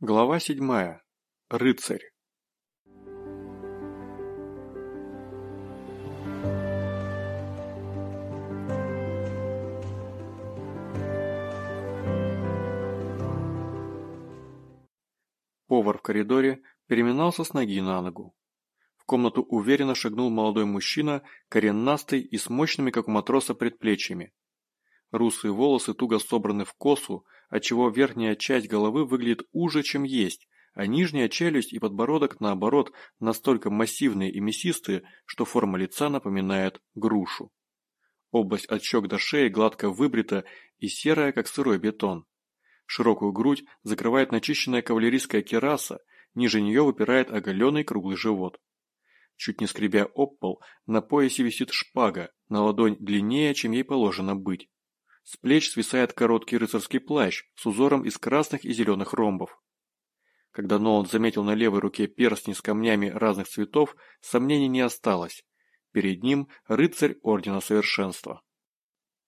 Глава седьмая. Рыцарь. Повар в коридоре переминался с ноги на ногу. В комнату уверенно шагнул молодой мужчина, коренастый и с мощными, как у матроса, предплечьями. Русые волосы туго собраны в косу, отчего верхняя часть головы выглядит уже, чем есть, а нижняя челюсть и подбородок, наоборот, настолько массивные и мясистые, что форма лица напоминает грушу. Область от щек до шеи гладко выбрита и серая, как сырой бетон. Широкую грудь закрывает начищенная кавалерийская кераса, ниже нее выпирает оголенный круглый живот. Чуть не скребя об пол, на поясе висит шпага, на ладонь длиннее, чем ей положено быть. С плеч свисает короткий рыцарский плащ с узором из красных и зеленых ромбов. Когда Нолан заметил на левой руке перстни с камнями разных цветов, сомнений не осталось. Перед ним рыцарь Ордена Совершенства.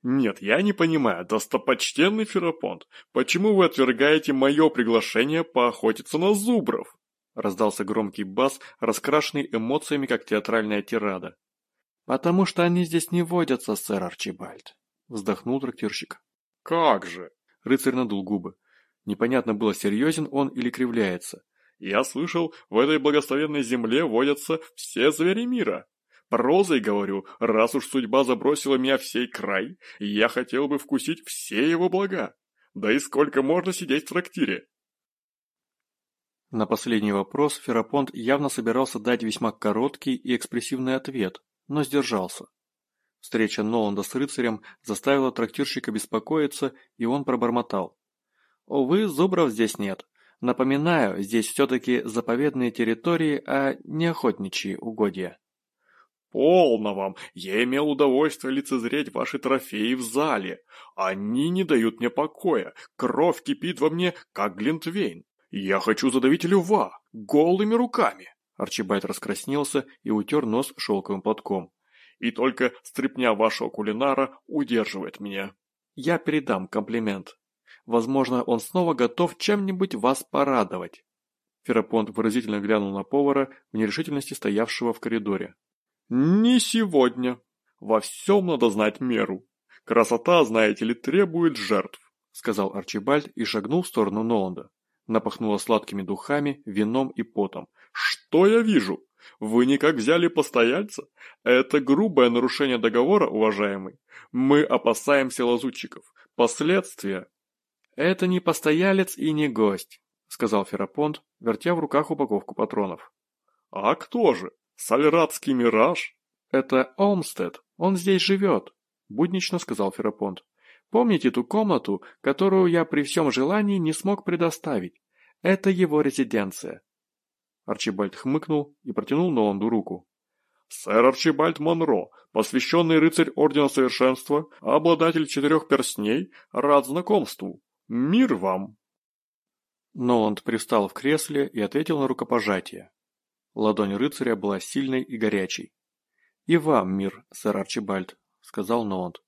«Нет, я не понимаю, достопочтенный Ферапонт, почему вы отвергаете мое приглашение поохотиться на зубров?» Раздался громкий бас, раскрашенный эмоциями, как театральная тирада. «Потому что они здесь не водятся, сэр Арчибальд», Вздохнул трактирщик. «Как же!» Рыцарь надул губы. Непонятно было, серьезен он или кривляется. «Я слышал, в этой благословенной земле водятся все звери мира. Прозой говорю, раз уж судьба забросила меня в сей край, я хотел бы вкусить все его блага. Да и сколько можно сидеть в трактире?» На последний вопрос Ферапонт явно собирался дать весьма короткий и экспрессивный ответ, но сдержался. Встреча Ноланда с рыцарем заставила трактирщика беспокоиться, и он пробормотал. «Увы, зубров здесь нет. Напоминаю, здесь все-таки заповедные территории, а не охотничьи угодья». «Полно вам! Я имел удовольствие лицезреть ваши трофеи в зале. Они не дают мне покоя. Кровь кипит во мне, как глинтвейн. Я хочу задавить льва голыми руками!» Арчибальд раскраснелся и утер нос шелковым платком и только стряпня вашего кулинара удерживает меня. Я передам комплимент. Возможно, он снова готов чем-нибудь вас порадовать. Ферапонт выразительно глянул на повара в нерешительности стоявшего в коридоре. «Не сегодня. Во всем надо знать меру. Красота, знаете ли, требует жертв», — сказал Арчибальд и шагнул в сторону Ноланда. Напахнуло сладкими духами, вином и потом. «Что я вижу? Вы никак взяли постояльца? Это грубое нарушение договора, уважаемый. Мы опасаемся лазутчиков. Последствия. Это не постоялец и не гость, сказал Ферапонт, вертя в руках упаковку патронов. А кто же? Сальрадский мираж? Это Олмстед. Он здесь живет, буднично сказал Ферапонт. Помните ту комнату, которую я при всем желании не смог предоставить? Это его резиденция. Арчибальд хмыкнул и протянул Ноланду руку. «Сэр Арчибальд Монро, посвященный рыцарь Ордена Совершенства, обладатель четырех перстней, рад знакомству. Мир вам!» Ноланд пристал в кресле и ответил на рукопожатие. Ладонь рыцаря была сильной и горячей. «И вам мир, сэр Арчибальд», — сказал Ноланд.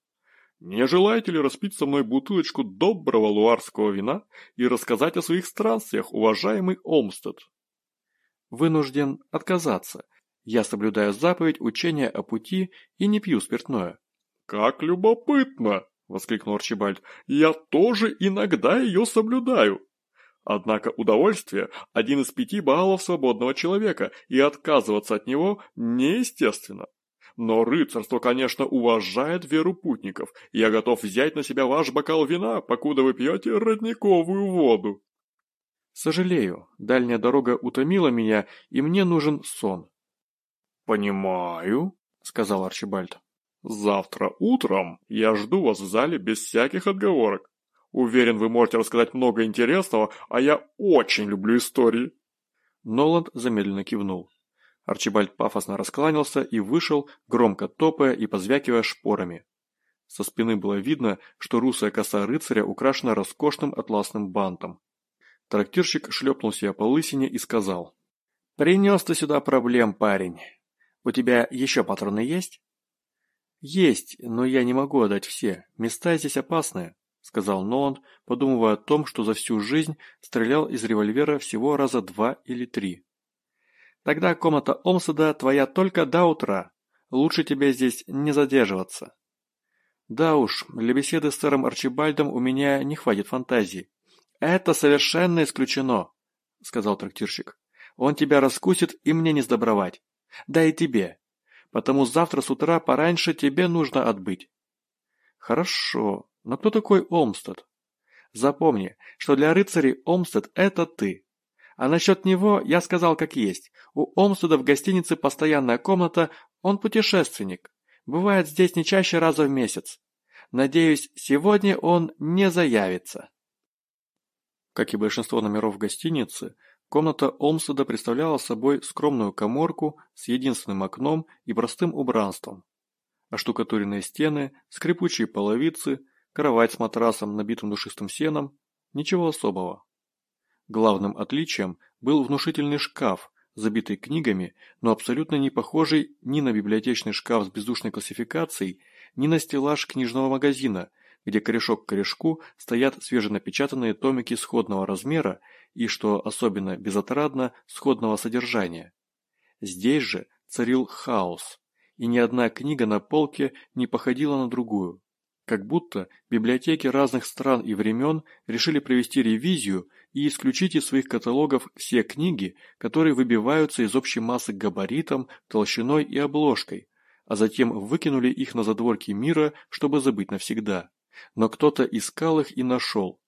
«Не желаете ли распить со мной бутылочку доброго луарского вина и рассказать о своих странствиях, уважаемый Олмстед?» Вынужден отказаться. Я соблюдаю заповедь учения о пути и не пью спиртное». «Как любопытно!» – воскликнул Арчибальд. «Я тоже иногда ее соблюдаю». Однако удовольствие – один из пяти баллов свободного человека, и отказываться от него неестественно. Но рыцарство, конечно, уважает веру путников. Я готов взять на себя ваш бокал вина, покуда вы пьете родниковую воду. Сожалею, дальняя дорога утомила меня, и мне нужен сон. Понимаю, сказал Арчибальд. Завтра утром я жду вас в зале без всяких отговорок. Уверен, вы можете рассказать много интересного, а я очень люблю истории. Ноланд замедленно кивнул. Арчибальд пафосно раскланялся и вышел, громко топая и позвякивая шпорами. Со спины было видно, что русая коса рыцаря украшена роскошным атласным бантом. Трактирщик шлепнул себя по лысине и сказал. «Принес ты сюда проблем, парень. У тебя еще патроны есть?» «Есть, но я не могу отдать все. Места здесь опасные». сказал Ноланд, подумывая о том, что за всю жизнь стрелял из револьвера всего раза два или три. «Тогда комната Омсада твоя только до утра. Лучше тебе здесь не задерживаться». «Да уж, для беседы с сэром Арчибальдом у меня не хватит фантазии». «Это совершенно исключено», — сказал трактирщик. «Он тебя раскусит, и мне не сдобровать. Да и тебе. Потому завтра с утра пораньше тебе нужно отбыть». «Хорошо, но кто такой Олмстед? Запомни, что для рыцарей Олмстед – это ты. А насчет него я сказал как есть. У Олмстеда в гостинице постоянная комната, он путешественник. Бывает здесь не чаще раза в месяц. Надеюсь, сегодня он не заявится. Как и большинство номеров гостиницы, комната Олмстеда представляла собой скромную коморку с единственным окном и простым убранством. Оштукатуренные стены, скрипучие половицы – кровать с матрасом, набитым душистым сеном, ничего особого. Главным отличием был внушительный шкаф, забитый книгами, но абсолютно не похожий ни на библиотечный шкаф с бездушной классификацией, ни на стеллаж книжного магазина, где корешок к корешку стоят свеженапечатанные томики сходного размера и, что особенно безотрадно, сходного содержания. Здесь же царил хаос, и ни одна книга на полке не походила на другую. Как будто библиотеки разных стран и времен решили провести ревизию и исключить из своих каталогов все книги, которые выбиваются из общей массы габаритом, толщиной и обложкой, а затем выкинули их на задворки мира, чтобы забыть навсегда. Но кто-то искал их и нашел.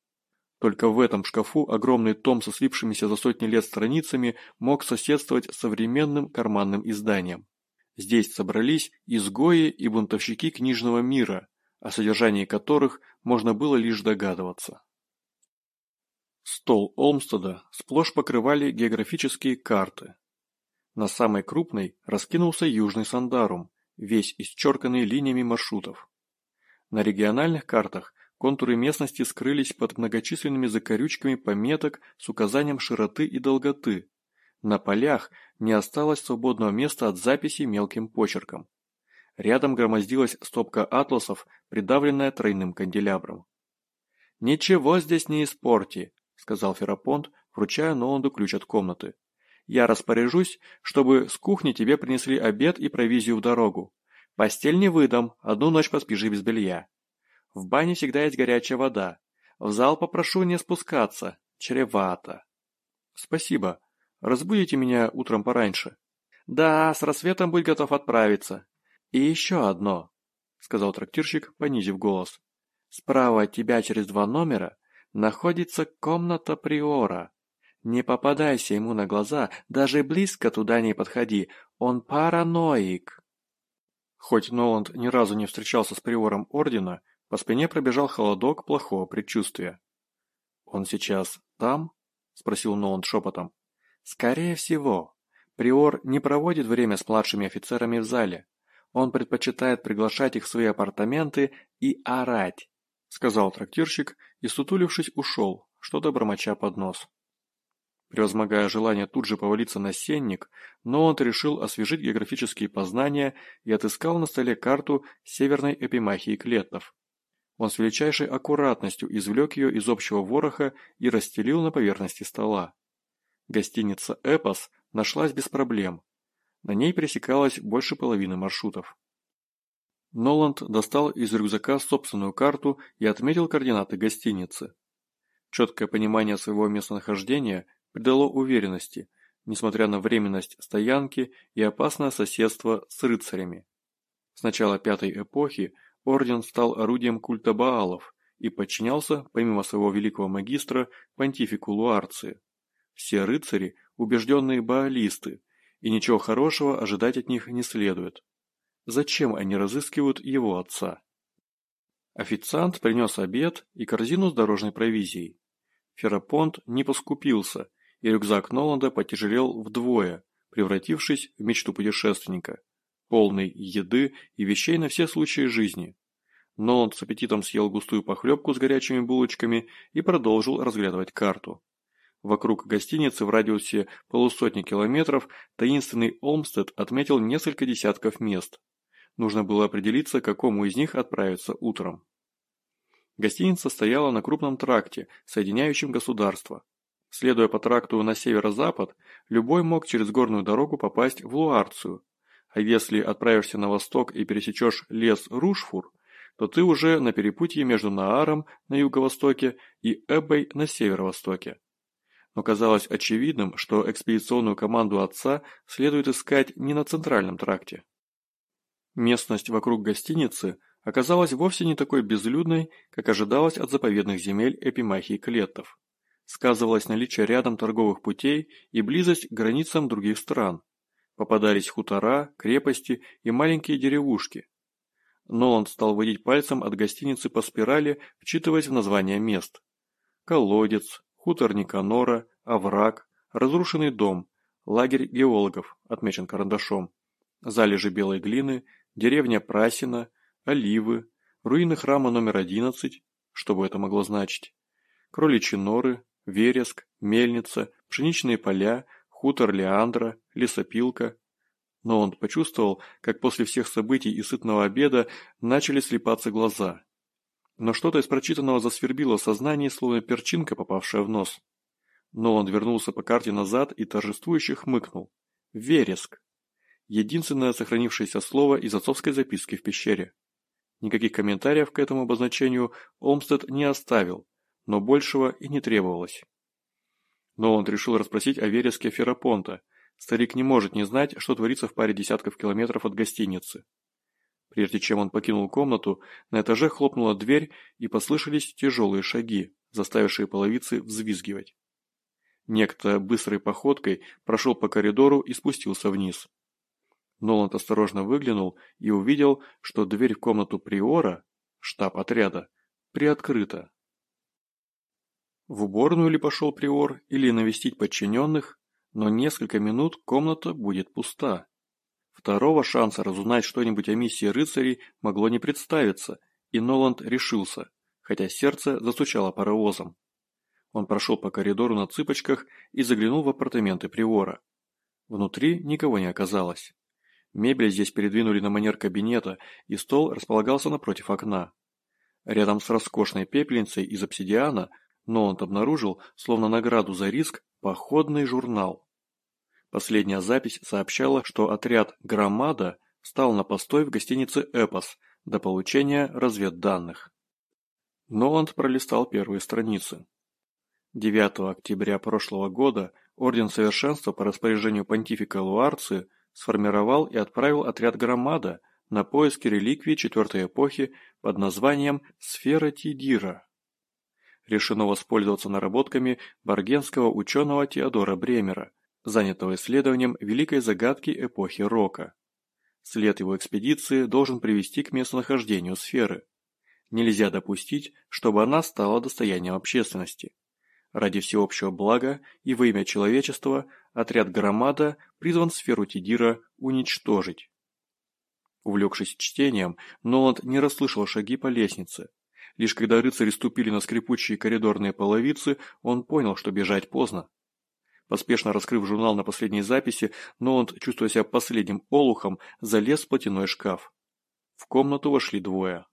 Только в этом шкафу огромный том со слипшимися за сотни лет страницами мог соседствовать с современным карманным изданием. Здесь собрались изгои и бунтовщики книжного мира – о содержании которых можно было лишь догадываться. Стол Олмстеда сплошь покрывали географические карты. На самой крупной раскинулся Южный Сандарум, весь исчерканный линиями маршрутов. На региональных картах контуры местности скрылись под многочисленными закорючками пометок с указанием широты и долготы. На полях не осталось свободного места от записи мелким почерком. Рядом громоздилась стопка атласов, придавленная тройным канделябром. «Ничего здесь не испорти», — сказал Ферапонт, вручая Ноланду ключ от комнаты. «Я распоряжусь, чтобы с кухни тебе принесли обед и провизию в дорогу. Постель не выдам, одну ночь поспишь без белья. В бане всегда есть горячая вода. В зал попрошу не спускаться, чревато». «Спасибо. Разбудите меня утром пораньше». «Да, с рассветом будь готов отправиться. «И еще одно», — сказал трактирщик, понизив голос. «Справа от тебя через два номера находится комната приора. Не попадайся ему на глаза, даже близко туда не подходи, он параноик». Хоть Ноланд ни разу не встречался с приором Ордена, по спине пробежал холодок плохого предчувствия. «Он сейчас там?» — спросил Ноланд шепотом. «Скорее всего. Приор не проводит время с младшими офицерами в зале. Он предпочитает приглашать их в свои апартаменты и орать, сказал трактирщик и, сутулившись, ушел, что-то бормоча под нос. Превозмогая желание тут же повалиться на сенник, но решил освежить географические познания и отыскал на столе карту северной эпимахии Клетнов. Он с величайшей аккуратностью извлек ее из общего вороха и расстелил на поверхности стола. Гостиница «Эпос» нашлась без проблем, на ней пересекалось больше половины маршрутов. Ноланд достал из рюкзака собственную карту и отметил координаты гостиницы. Четкое понимание своего местонахождения придало уверенности, несмотря на временность стоянки и опасное соседство с рыцарями. С начала пятой эпохи орден стал орудием культа Баалов и подчинялся, помимо своего великого магистра, понтифику Луарции. Все рыцари – убежденные баалисты, и ничего хорошего ожидать от них не следует. Зачем они разыскивают его отца? Официант принес обед и корзину с дорожной провизией. Ферапонт не поскупился, и рюкзак Ноланда потяжелел вдвое, превратившись в мечту путешественника, полный еды и вещей на все случаи жизни. Ноланд с аппетитом съел густую похлебку с горячими булочками и продолжил разглядывать карту. Вокруг гостиницы в радиусе полусотни километров таинственный Олмстед отметил несколько десятков мест. Нужно было определиться, к какому из них отправиться утром. Гостиница стояла на крупном тракте, соединяющем государства. Следуя по тракту на северо-запад, любой мог через горную дорогу попасть в Луарцию, а если отправишься на восток и пересечешь лес Рушфур, то ты уже на перепутье между Нааром на юго-востоке и Эббой на северо-востоке. Но казалось очевидным, что экспедиционную команду отца следует искать не на центральном тракте. Местность вокруг гостиницы оказалась вовсе не такой безлюдной, как ожидалось от заповедных земель Эпимахии Клеттов сказывалось наличие рядом торговых путей и близость к границам других стран. Попадались хутора, крепости и маленькие деревушки. Ноланд стал водить пальцем от гостиницы по спирали, вчитываясь в названия мест. Колодец, хутор Никанора, овраг, разрушенный дом, лагерь геологов, отмечен карандашом, залежи белой глины, деревня Прасина, оливы, руины храма номер 11, что бы это могло значить, кроличьи норы, вереск, мельница, пшеничные поля, хутор Леандра, лесопилка. Но он почувствовал, как после всех событий и сытного обеда начали слепаться глаза. Но что-то из прочитанного засвербило сознание, словно перчинка, попавшая в нос. Но он вернулся по карте назад и торжествующе хмыкнул. Вереск. Единственное сохранившееся слово из отцовской записки в пещере. Никаких комментариев к этому обозначению Олмстед не оставил, но большего и не требовалось. Но он решил расспросить о вереске Ферапонта. Старик не может не знать, что творится в паре десятков километров от гостиницы. Прежде чем он покинул комнату, на этаже хлопнула дверь и послышались тяжелые шаги, заставившие половицы взвизгивать. Некто быстрой походкой прошел по коридору и спустился вниз. Ноланд осторожно выглянул и увидел, что дверь в комнату Приора, штаб отряда, приоткрыта. В уборную ли пошел приор или навестить подчиненных, но несколько минут комната будет пуста. Второго шанса разузнать что-нибудь о миссии рыцарей могло не представиться, и Ноланд решился, хотя сердце застучало паровозом. Он прошел по коридору на цыпочках и заглянул в апартаменты приора. Внутри никого не оказалось. Мебель здесь передвинули на манер кабинета, и стол располагался напротив окна. Рядом с роскошной пепельницей из обсидиана – но он обнаружил, словно награду за риск, походный журнал. Последняя запись сообщала, что отряд «Громада» стал на постой в гостинице «Эпос» до получения разведданных. Ноланд пролистал первые страницы. 9 октября прошлого года Орден Совершенства по распоряжению понтифика Луарции сформировал и отправил отряд «Громада» на поиски реликвии четвертой эпохи под названием «Сфера Тидира» решено воспользоваться наработками баргенского ученого Теодора Бремера, занятого исследованием великой загадки эпохи Рока. След его экспедиции должен привести к местонахождению сферы. Нельзя допустить, чтобы она стала достоянием общественности. Ради всеобщего блага и во имя человечества отряд Громада призван сферу Тидира уничтожить. Увлекшись чтением, Ноланд не расслышал шаги по лестнице. Лишь когда рыцари ступили на скрипучие коридорные половицы, он понял, что бежать поздно. Поспешно раскрыв журнал на последней записи, Ноланд, чувствуя себя последним олухом, залез в платяной шкаф. В комнату вошли двое.